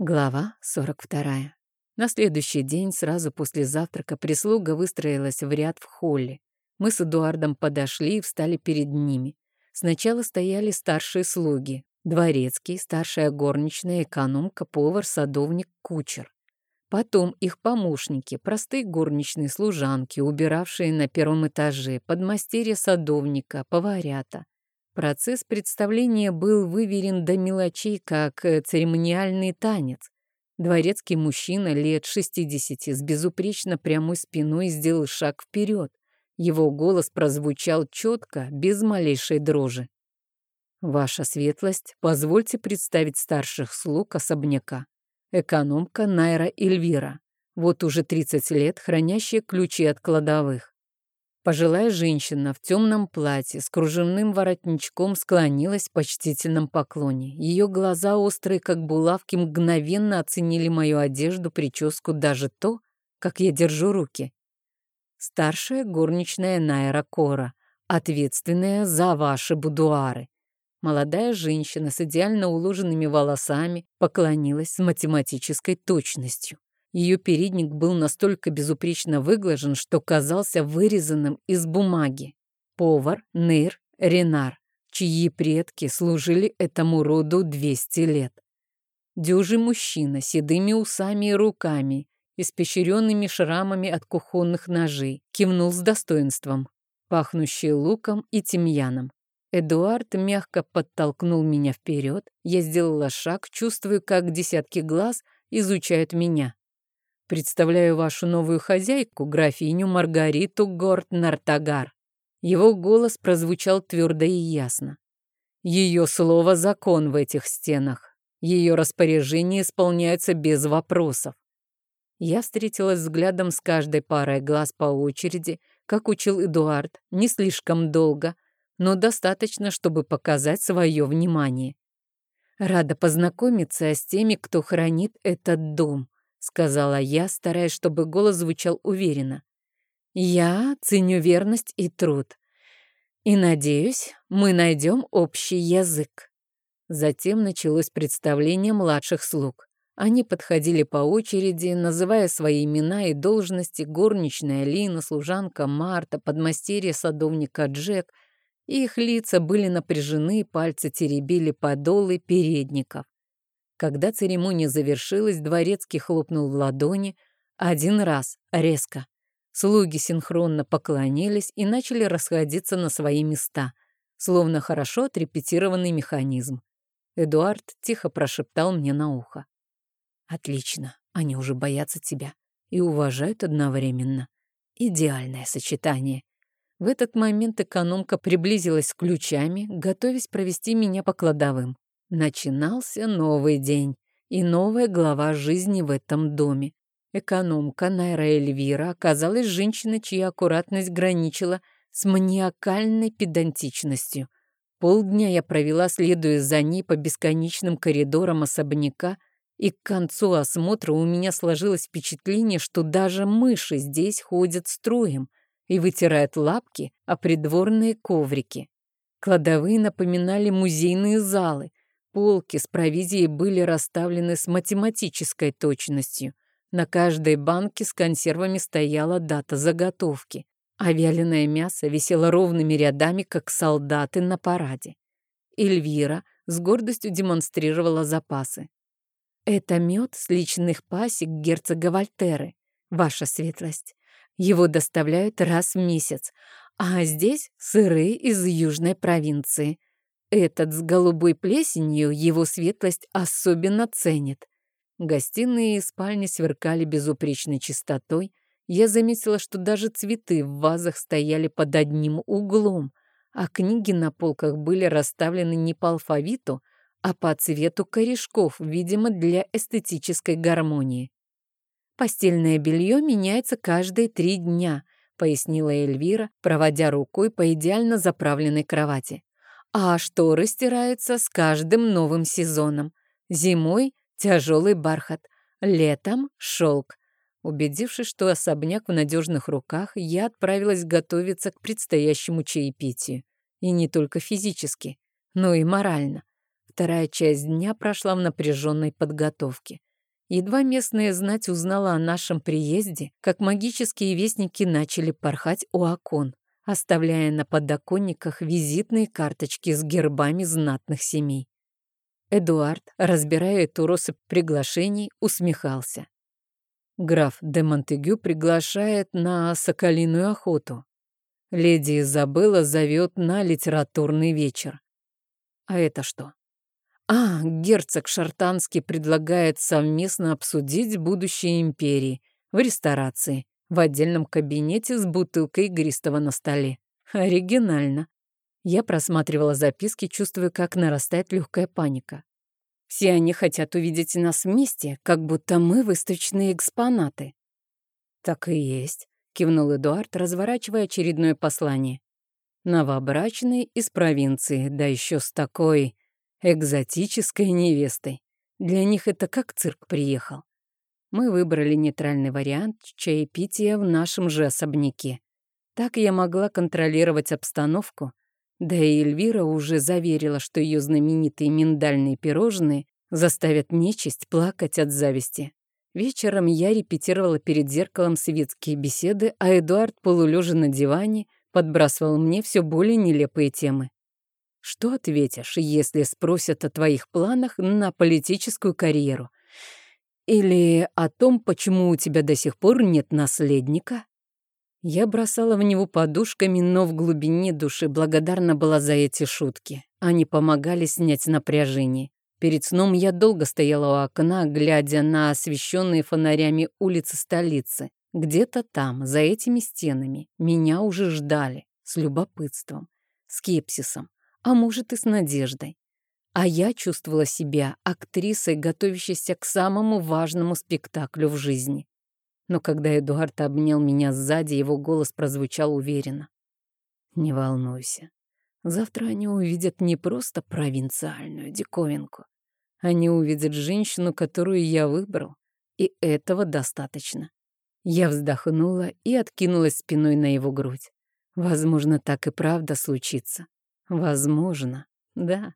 Глава 42. На следующий день, сразу после завтрака, прислуга выстроилась в ряд в холле. Мы с Эдуардом подошли и встали перед ними. Сначала стояли старшие слуги. Дворецкий, старшая горничная, экономка, повар, садовник, кучер. Потом их помощники, простые горничные служанки, убиравшие на первом этаже, подмастерья садовника, поварята. Процесс представления был выверен до мелочей, как э, церемониальный танец. Дворецкий мужчина лет 60 с безупречно прямой спиной сделал шаг вперед. Его голос прозвучал четко, без малейшей дрожи. «Ваша светлость, позвольте представить старших слуг особняка. Экономка Найра Эльвира, вот уже 30 лет хранящая ключи от кладовых. Пожилая женщина в темном платье с кружевным воротничком склонилась в почтительном поклоне. Ее глаза, острые как булавки, мгновенно оценили мою одежду, прическу, даже то, как я держу руки. Старшая горничная Найра Кора, ответственная за ваши будуары. Молодая женщина с идеально уложенными волосами поклонилась с математической точностью. Ее передник был настолько безупречно выглажен, что казался вырезанным из бумаги. Повар Нейр Ренар, чьи предки служили этому роду 200 лет. Дюжий мужчина с седыми усами и руками, испещренными шрамами от кухонных ножей, кивнул с достоинством, пахнущий луком и тимьяном. Эдуард мягко подтолкнул меня вперед. Я сделала шаг, чувствую, как десятки глаз изучают меня. Представляю вашу новую хозяйку, графиню Маргариту Горд-Нартагар. Его голос прозвучал твердо и ясно. Ее слово — закон в этих стенах. Ее распоряжения исполняются без вопросов. Я встретилась взглядом с каждой парой глаз по очереди, как учил Эдуард, не слишком долго, но достаточно, чтобы показать свое внимание. Рада познакомиться с теми, кто хранит этот дом сказала я, стараясь, чтобы голос звучал уверенно. Я ценю верность и труд. И надеюсь, мы найдем общий язык. Затем началось представление младших слуг. Они подходили по очереди, называя свои имена и должности, горничная Лина, служанка Марта, подмастерье садовника Джек. Их лица были напряжены, пальцы теребили подолы передников. Когда церемония завершилась, дворецкий хлопнул в ладони один раз, резко. Слуги синхронно поклонились и начали расходиться на свои места, словно хорошо отрепетированный механизм. Эдуард тихо прошептал мне на ухо. «Отлично, они уже боятся тебя и уважают одновременно. Идеальное сочетание». В этот момент экономка приблизилась с ключами, готовясь провести меня по кладовым. Начинался новый день и новая глава жизни в этом доме. Экономка Найра Эльвира оказалась женщиной, чья аккуратность граничила с маниакальной педантичностью. Полдня я провела, следуя за ней по бесконечным коридорам особняка, и к концу осмотра у меня сложилось впечатление, что даже мыши здесь ходят строем и вытирают лапки о придворные коврики. Кладовые напоминали музейные залы, Полки с провизией были расставлены с математической точностью. На каждой банке с консервами стояла дата заготовки, а вяленое мясо висело ровными рядами, как солдаты на параде. Эльвира с гордостью демонстрировала запасы. «Это мед с личных пасек герцога Вольтеры, ваша светлость. Его доставляют раз в месяц, а здесь сыры из южной провинции. Этот с голубой плесенью его светлость особенно ценит. Гостиные и спальни сверкали безупречной чистотой. Я заметила, что даже цветы в вазах стояли под одним углом, а книги на полках были расставлены не по алфавиту, а по цвету корешков, видимо, для эстетической гармонии. «Постельное белье меняется каждые три дня», — пояснила Эльвира, проводя рукой по идеально заправленной кровати а шторы стираются с каждым новым сезоном. Зимой — тяжелый бархат, летом — шелк. Убедившись, что особняк в надежных руках, я отправилась готовиться к предстоящему чаепитию. И не только физически, но и морально. Вторая часть дня прошла в напряженной подготовке. Едва местная знать узнала о нашем приезде, как магические вестники начали порхать у окон, оставляя на подоконниках визитные карточки с гербами знатных семей. Эдуард, разбирая эту россыпь приглашений, усмехался. Граф де Монтегю приглашает на соколиную охоту. Леди Изабелла зовет на литературный вечер. А это что? А, герцог Шартанский предлагает совместно обсудить будущее империи в ресторации, в отдельном кабинете с бутылкой игристого на столе. Оригинально. Я просматривала записки, чувствуя, как нарастает легкая паника. Все они хотят увидеть нас вместе, как будто мы выставочные экспонаты. Так и есть, кивнул Эдуард, разворачивая очередное послание. Новобрачный из провинции, да еще с такой экзотической невестой. Для них это как цирк приехал. Мы выбрали нейтральный вариант чаепития в нашем же особняке. Так я могла контролировать обстановку, да и Эльвира уже заверила, что ее знаменитые миндальные пирожные заставят нечисть плакать от зависти. Вечером я репетировала перед зеркалом светские беседы, а Эдуард, полулежа на диване, подбрасывал мне все более нелепые темы. Что ответишь, если спросят о твоих планах на политическую карьеру? Или о том, почему у тебя до сих пор нет наследника? Я бросала в него подушками, но в глубине души благодарна была за эти шутки. Они помогали снять напряжение. Перед сном я долго стояла у окна, глядя на освещенные фонарями улицы столицы. Где-то там, за этими стенами, меня уже ждали с любопытством, скепсисом, а может и с надеждой. А я чувствовала себя актрисой, готовящейся к самому важному спектаклю в жизни. Но когда Эдуард обнял меня сзади, его голос прозвучал уверенно. «Не волнуйся. Завтра они увидят не просто провинциальную диковинку. Они увидят женщину, которую я выбрал, и этого достаточно». Я вздохнула и откинулась спиной на его грудь. Возможно, так и правда случится. Возможно, да.